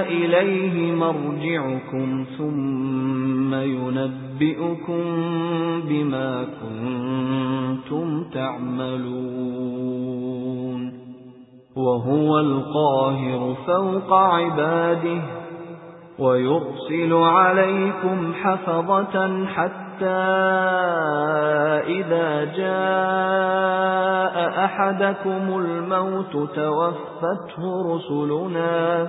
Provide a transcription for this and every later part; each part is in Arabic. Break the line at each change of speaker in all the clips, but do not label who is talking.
إِلَيْهِ مَرْجِعُكُمْ ثُمَّ يُنَبِّئُكُم بِمَا كُنتُمْ تَعْمَلُونَ. وَهُوَ الْقَاهِرُ فَوْقَ عِبَادِهِ وَيُرْسِلُ عَلَيْكُمْ حَفَظَةً حَتَّى إِذَا جَاءَ أَحَدَكُمُ الْمَوْتُ تَوَفَّتْهُ رُسُلُنَا.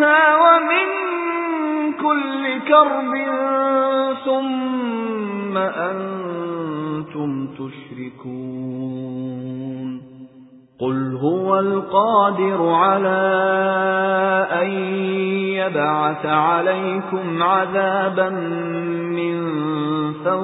مِّنْهَا وَمِن كُلِّ كَرْبٍ ثُمَّ أَنتُمْ تُشْرِكُونَ. قُلْ هُوَ الْقَادِرُ عَلَى أَن يَبْعَثَ عَلَيْكُمْ عَذَابًا مِّن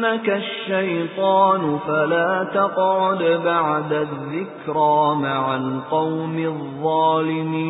يُنْسِيَنَّكَ الشَّيْطَانُ فَلَا تَقْعُدْ بَعْدَ الذِّكْرَى مَعَ الْقَوْمِ الظَّالِمِينَ.